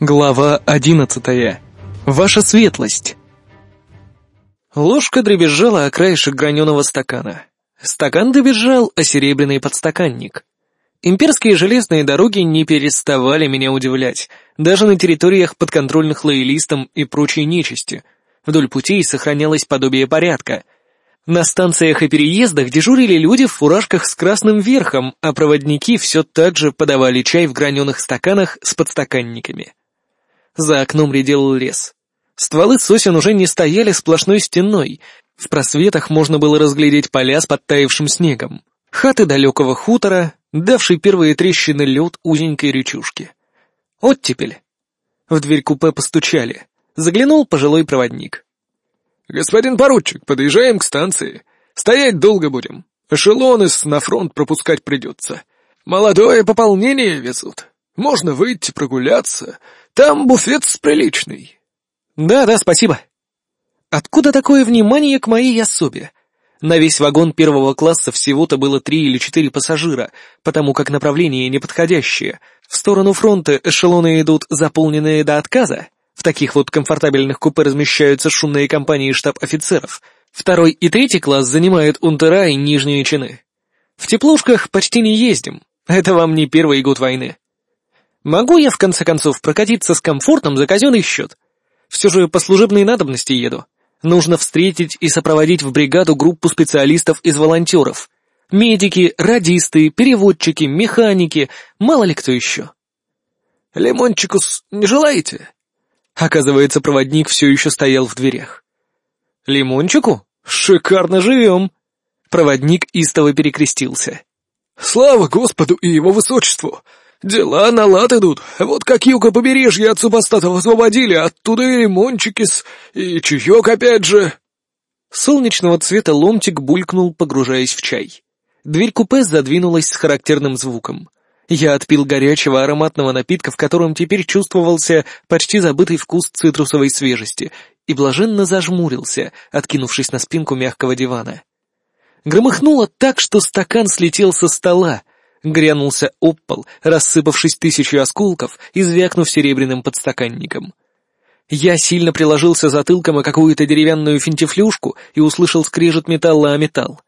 Глава одиннадцатая. Ваша светлость. Ложка дребезжала о краешек граненого стакана. Стакан дребезжал о серебряный подстаканник. Имперские железные дороги не переставали меня удивлять, даже на территориях подконтрольных лоялистам и прочей нечисти. Вдоль путей сохранялось подобие порядка. На станциях и переездах дежурили люди в фуражках с красным верхом, а проводники все так же подавали чай в граненых стаканах с подстаканниками. За окном редел лес. Стволы сосен уже не стояли сплошной стеной. В просветах можно было разглядеть поля с подтаявшим снегом. Хаты далекого хутора, давший первые трещины лед узенькой речушки. Оттепель. В дверь купе постучали. Заглянул пожилой проводник. «Господин поручик, подъезжаем к станции. Стоять долго будем. Эшелоны на фронт пропускать придется. Молодое пополнение везут. Можно выйти прогуляться. Там буфет с приличный. Да-да, спасибо. Откуда такое внимание к моей особе? На весь вагон первого класса всего-то было три или четыре пассажира, потому как направление неподходящее. В сторону фронта эшелоны идут заполненные до отказа. В таких вот комфортабельных купе размещаются шумные компании штаб-офицеров. Второй и третий класс занимают унтера и нижние чины. В теплушках почти не ездим. Это вам не первый год войны. Могу я, в конце концов, прокатиться с комфортом за казенный счет? Все же по служебной надобности еду. Нужно встретить и сопроводить в бригаду группу специалистов из волонтеров. Медики, радисты, переводчики, механики, мало ли кто еще. «Лимончикус не желаете?» Оказывается, проводник все еще стоял в дверях. «Лимончику? Шикарно живем!» Проводник истово перекрестился. «Слава Господу и его высочеству! Дела на лад идут. Вот как юга побережья от супостатов освободили, оттуда и лимончики с... и чаек опять же. Солнечного цвета ломтик булькнул, погружаясь в чай. Дверь купе задвинулась с характерным звуком. Я отпил горячего ароматного напитка, в котором теперь чувствовался почти забытый вкус цитрусовой свежести, и блаженно зажмурился, откинувшись на спинку мягкого дивана. Громыхнуло так, что стакан слетел со стола, Грянулся об пол, рассыпавшись тысячу осколков и звякнув серебряным подстаканником. Я сильно приложился затылком о какую-то деревянную финтифлюшку и услышал скрежет металла о металл.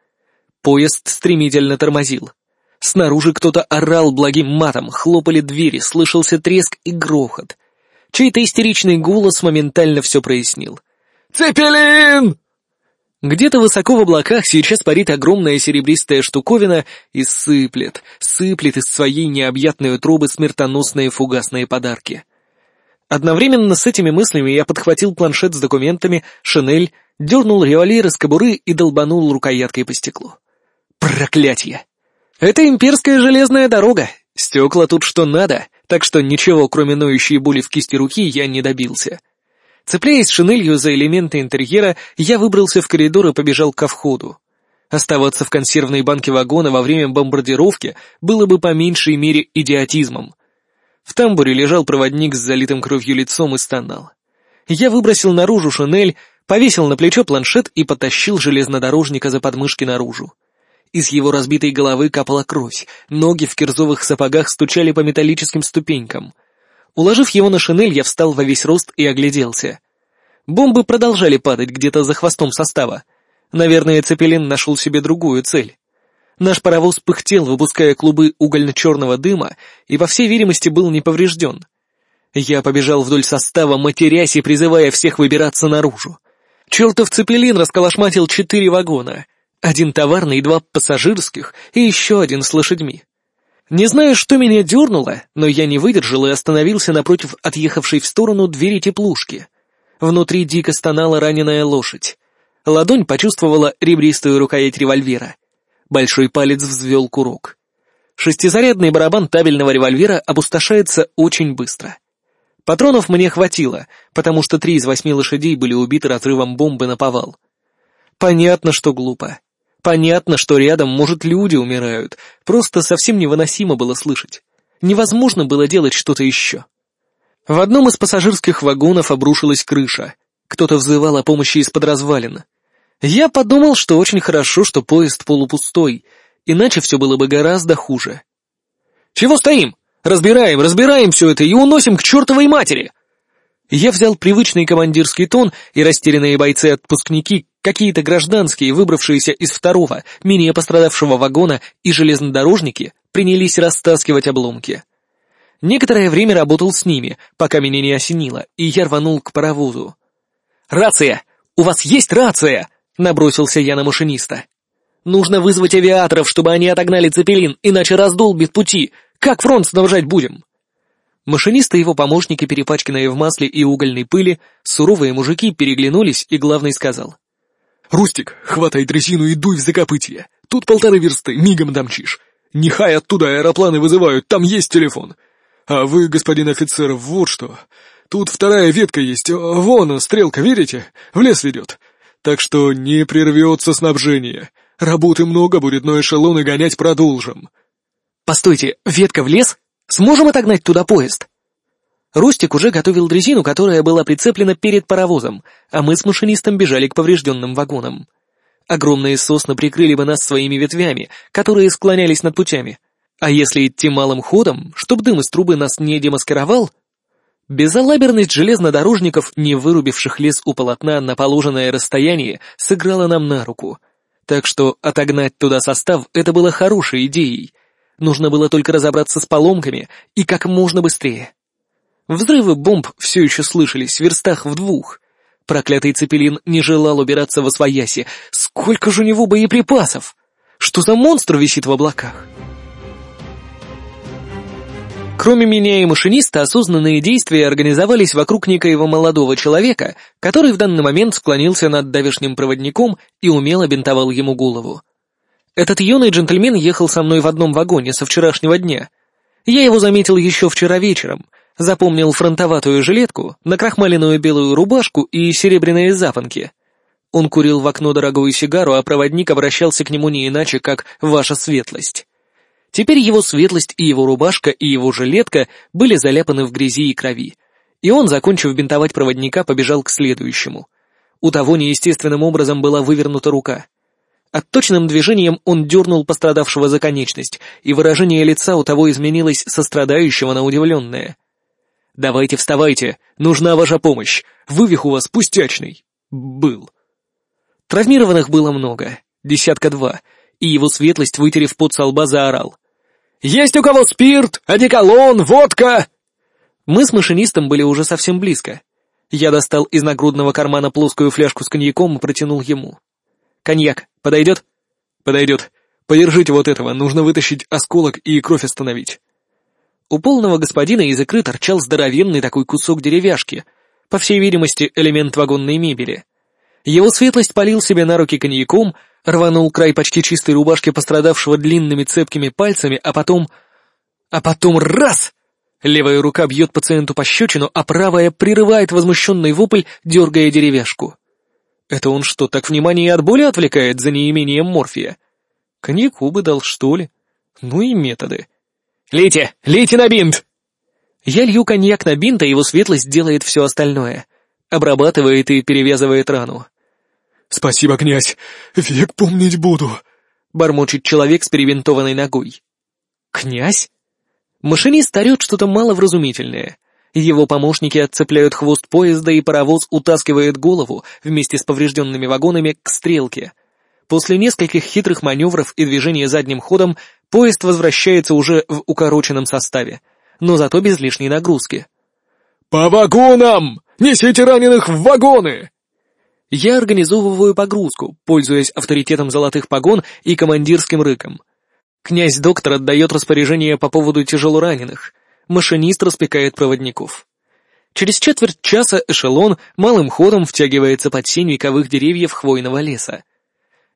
Поезд стремительно тормозил. Снаружи кто-то орал благим матом, хлопали двери, слышался треск и грохот. Чей-то истеричный голос моментально все прояснил. «Цепелин!» Где-то высоко в облаках сейчас парит огромная серебристая штуковина и сыплет, сыплет из своей необъятной трубы смертоносные фугасные подарки. Одновременно с этими мыслями я подхватил планшет с документами, шинель, дернул револьвер из кобуры и долбанул рукояткой по стеклу. Проклятье! Это имперская железная дорога, стекла тут что надо, так что ничего, кроме ноющей боли в кисти руки, я не добился. Цепляясь шинелью за элементы интерьера, я выбрался в коридор и побежал ко входу. Оставаться в консервной банке вагона во время бомбардировки было бы по меньшей мере идиотизмом. В тамбуре лежал проводник с залитым кровью лицом и стонал. Я выбросил наружу шинель, повесил на плечо планшет и потащил железнодорожника за подмышки наружу. Из его разбитой головы капала кровь, ноги в кирзовых сапогах стучали по металлическим ступенькам — Уложив его на шинель, я встал во весь рост и огляделся. Бомбы продолжали падать где-то за хвостом состава. Наверное, Цепелин нашел себе другую цель. Наш паровоз пыхтел, выпуская клубы угольно-черного дыма, и, по всей видимости, был не поврежден. Я побежал вдоль состава, матерясь и призывая всех выбираться наружу. Чертов Цепелин расколошматил четыре вагона. Один товарный, два пассажирских и еще один с лошадьми. Не знаю, что меня дернуло, но я не выдержал и остановился напротив отъехавшей в сторону двери теплушки. Внутри дико стонала раненая лошадь. Ладонь почувствовала ребристую рукоять револьвера. Большой палец взвел курок. Шестизарядный барабан табельного револьвера опустошается очень быстро. Патронов мне хватило, потому что три из восьми лошадей были убиты разрывом бомбы на повал. Понятно, что глупо. Понятно, что рядом, может, люди умирают. Просто совсем невыносимо было слышать. Невозможно было делать что-то еще. В одном из пассажирских вагонов обрушилась крыша. Кто-то взывал о помощи из-под развалин. Я подумал, что очень хорошо, что поезд полупустой, иначе все было бы гораздо хуже. «Чего стоим? Разбираем, разбираем все это и уносим к чертовой матери!» Я взял привычный командирский тон, и растерянные бойцы-отпускники, какие-то гражданские, выбравшиеся из второго, менее пострадавшего вагона, и железнодорожники, принялись растаскивать обломки. Некоторое время работал с ними, пока меня не осенило, и я рванул к паровозу. «Рация! У вас есть рация?» — набросился я на машиниста. «Нужно вызвать авиаторов, чтобы они отогнали Цепелин, иначе раздолбит пути. Как фронт снабжать будем?» Машинист и его помощники, перепачканные в масле и угольной пыли, суровые мужики переглянулись, и главный сказал. «Рустик, хватай дрезину и дуй в закопытье. Тут полторы версты, мигом домчишь. Нехай оттуда аэропланы вызывают, там есть телефон. А вы, господин офицер, вот что. Тут вторая ветка есть, вон стрелка, видите? В лес ведет. Так что не прервется снабжение. Работы много будет, но эшелоны гонять продолжим». «Постойте, ветка в лес?» Сможем отогнать туда поезд?» Рустик уже готовил дрезину, которая была прицеплена перед паровозом, а мы с машинистом бежали к поврежденным вагонам. Огромные сосны прикрыли бы нас своими ветвями, которые склонялись над путями. А если идти малым ходом, чтоб дым из трубы нас не демаскировал? Безалаберность железнодорожников, не вырубивших лес у полотна на положенное расстояние, сыграла нам на руку. Так что отогнать туда состав — это было хорошей идеей, Нужно было только разобраться с поломками и как можно быстрее. Взрывы бомб все еще слышались в верстах в двух. Проклятый Цепелин не желал убираться во свояси. Сколько же у него боеприпасов? Что за монстр висит в облаках? Кроме меня и машиниста, осознанные действия организовались вокруг некоего молодого человека, который в данный момент склонился над давешним проводником и умело бинтовал ему голову. Этот юный джентльмен ехал со мной в одном вагоне со вчерашнего дня. Я его заметил еще вчера вечером, запомнил фронтоватую жилетку, накрахмаленную белую рубашку и серебряные запонки. Он курил в окно дорогую сигару, а проводник обращался к нему не иначе, как «Ваша светлость». Теперь его светлость и его рубашка и его жилетка были заляпаны в грязи и крови. И он, закончив бинтовать проводника, побежал к следующему. У того неестественным образом была вывернута рука — Отточенным движением он дернул пострадавшего за конечность, и выражение лица у того изменилось со страдающего на удивленное. «Давайте вставайте, нужна ваша помощь, вывих у вас пустячный». Был. Травмированных было много, десятка два, и его светлость, вытерев пот со лба, заорал. «Есть у кого спирт, одеколон, водка?» Мы с машинистом были уже совсем близко. Я достал из нагрудного кармана плоскую фляжку с коньяком и протянул ему. «Коньяк, Подойдет? Подойдет. Подержите вот этого, нужно вытащить осколок и кровь остановить. У полного господина из икры торчал здоровенный такой кусок деревяшки, по всей видимости, элемент вагонной мебели. Его светлость полил себе на руки коньяком, рванул край почти чистой рубашки пострадавшего длинными цепкими пальцами, а потом... А потом раз! Левая рука бьет пациенту по щечину, а правая прерывает возмущенный вопль, дергая деревяшку. Это он что, так внимание от боли отвлекает за неимением морфия? Коньяку бы дал, что ли? Ну и методы. «Лейте! Лейте на бинт!» Я лью коньяк на бинт, а его светлость делает все остальное. Обрабатывает и перевязывает рану. «Спасибо, князь! Век помнить буду!» — бормочет человек с перевинтованной ногой. «Князь?» Машинист орет что-то маловразумительное. Его помощники отцепляют хвост поезда, и паровоз утаскивает голову вместе с поврежденными вагонами к стрелке. После нескольких хитрых маневров и движения задним ходом поезд возвращается уже в укороченном составе, но зато без лишней нагрузки. «По вагонам! Несите раненых в вагоны!» Я организовываю погрузку, пользуясь авторитетом золотых погон и командирским рыком. Князь-доктор отдает распоряжение по поводу тяжелораненых — машинист распекает проводников. Через четверть часа эшелон малым ходом втягивается под сень вековых деревьев хвойного леса.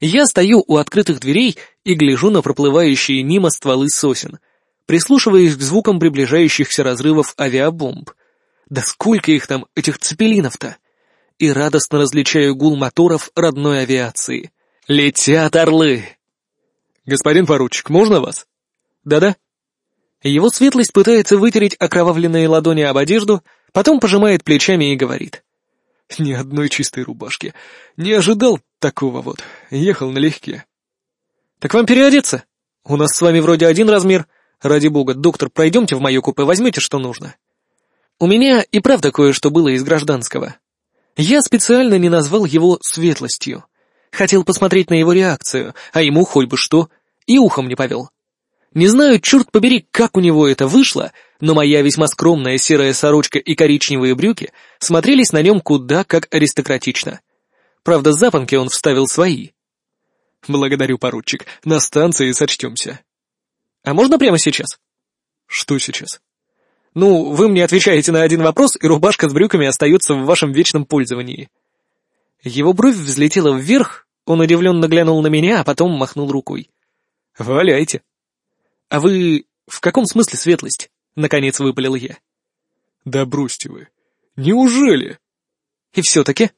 Я стою у открытых дверей и гляжу на проплывающие мимо стволы сосен, прислушиваясь к звукам приближающихся разрывов авиабомб. Да сколько их там, этих цепелинов-то! И радостно различаю гул моторов родной авиации. Летят орлы! «Господин поручик, можно вас?» «Да-да», его светлость пытается вытереть окровавленные ладони об одежду, потом пожимает плечами и говорит. «Ни одной чистой рубашки. Не ожидал такого вот. Ехал налегке». «Так вам переодеться? У нас с вами вроде один размер, Ради бога, доктор, пройдемте в мое купе, возьмите, что нужно. У меня и правда кое-что было из гражданского. Я специально не назвал его светлостью. Хотел посмотреть на его реакцию, а ему хоть бы что, и ухом не повел. Не знаю, черт побери, как у него это вышло, но моя весьма скромная серая сорочка и коричневые брюки смотрелись на нем куда как аристократично. Правда, запонки он вставил свои. «Благодарю, поручик. На станции сочтемся». «А можно прямо сейчас?» «Что сейчас?» «Ну, вы мне отвечаете на один вопрос, и рубашка с брюками остается в вашем вечном пользовании». Его бровь взлетела вверх, он удивленно глянул на меня, а потом махнул рукой. «Валяйте». «А вы в каком смысле светлость?» — наконец выпалил я. «Да бросьте вы. Неужели?» «И все-таки?»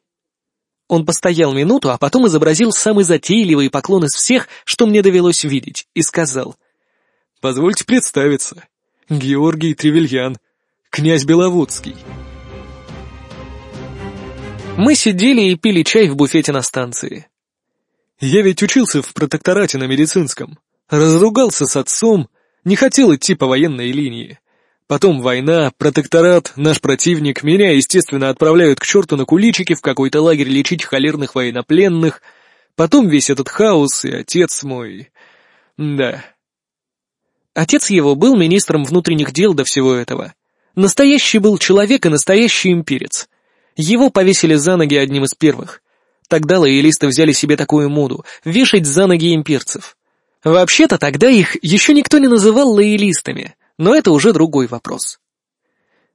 Он постоял минуту, а потом изобразил самый затейливый поклон из всех, что мне довелось видеть, и сказал. «Позвольте представиться. Георгий Тревельян, князь Беловодский». Мы сидели и пили чай в буфете на станции. «Я ведь учился в протекторате на медицинском. Разругался с отцом, не хотел идти по военной линии. Потом война, протекторат, наш противник, меня, естественно, отправляют к черту на куличики в какой-то лагерь лечить холерных военнопленных. Потом весь этот хаос и отец мой... Да. Отец его был министром внутренних дел до всего этого. Настоящий был человек и настоящий имперец. Его повесили за ноги одним из первых. Тогда лоялисты взяли себе такую моду — вешать за ноги имперцев. Вообще-то тогда их еще никто не называл лоялистами — но это уже другой вопрос.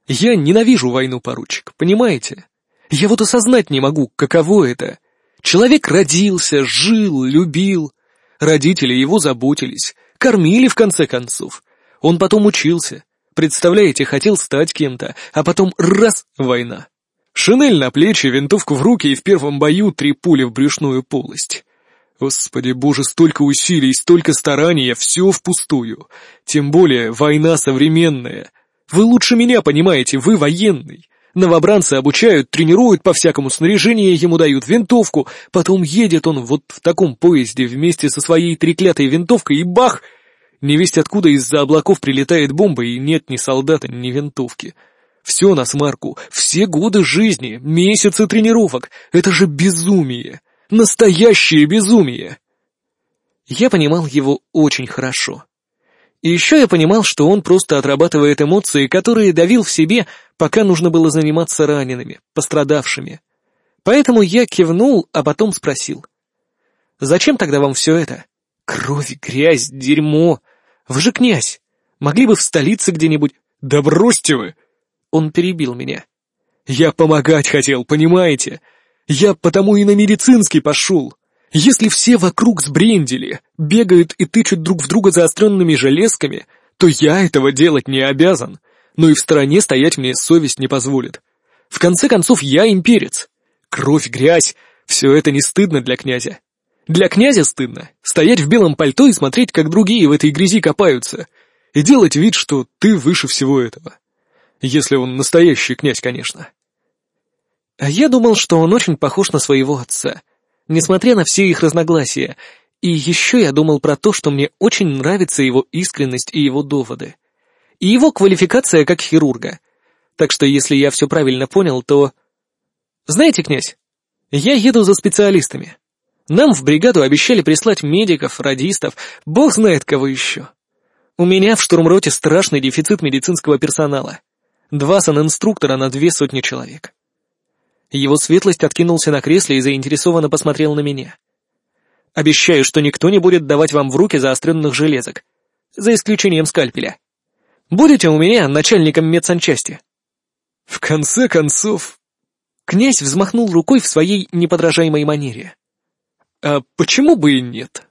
Я ненавижу войну, поручик, понимаете? Я вот осознать не могу, каково это. Человек родился, жил, любил. Родители его заботились, кормили в конце концов. Он потом учился. Представляете, хотел стать кем-то, а потом раз — война. Шинель на плечи, винтовку в руки и в первом бою три пули в брюшную полость. Господи боже, столько усилий, столько стараний, а все впустую. Тем более война современная. Вы лучше меня понимаете, вы военный. Новобранцы обучают, тренируют по всякому снаряжению, ему дают винтовку, потом едет он вот в таком поезде вместе со своей треклятой винтовкой и бах! Невесть откуда из-за облаков прилетает бомба и нет ни солдата, ни винтовки. Все на смарку, все годы жизни, месяцы тренировок. Это же безумие. Настоящее безумие!» Я понимал его очень хорошо. И еще я понимал, что он просто отрабатывает эмоции, которые давил в себе, пока нужно было заниматься ранеными, пострадавшими. Поэтому я кивнул, а потом спросил. «Зачем тогда вам все это? Кровь, грязь, дерьмо. Вы же князь. Могли бы в столице где-нибудь...» «Да бросьте вы!» Он перебил меня. «Я помогать хотел, понимаете? Я потому и на медицинский пошел. Если все вокруг сбрендили, бегают и тычут друг в друга заостренными железками, то я этого делать не обязан, но и в стороне стоять мне совесть не позволит. В конце концов, я имперец. Кровь, грязь — все это не стыдно для князя. Для князя стыдно стоять в белом пальто и смотреть, как другие в этой грязи копаются, и делать вид, что ты выше всего этого. Если он настоящий князь, конечно. А я думал, что он очень похож на своего отца, несмотря на все их разногласия. И еще я думал про то, что мне очень нравится его искренность и его доводы. И его квалификация как хирурга. Так что если я все правильно понял, то... Знаете, князь, я еду за специалистами. Нам в бригаду обещали прислать медиков, радистов, бог знает кого еще. У меня в штурмроте страшный дефицит медицинского персонала. Два санинструктора на две сотни человек. Его светлость откинулся на кресле и заинтересованно посмотрел на меня. «Обещаю, что никто не будет давать вам в руки заостренных железок, за исключением скальпеля. Будете у меня начальником медсанчасти». «В конце концов...» Князь взмахнул рукой в своей неподражаемой манере. «А почему бы и нет?»